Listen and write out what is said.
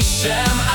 niczem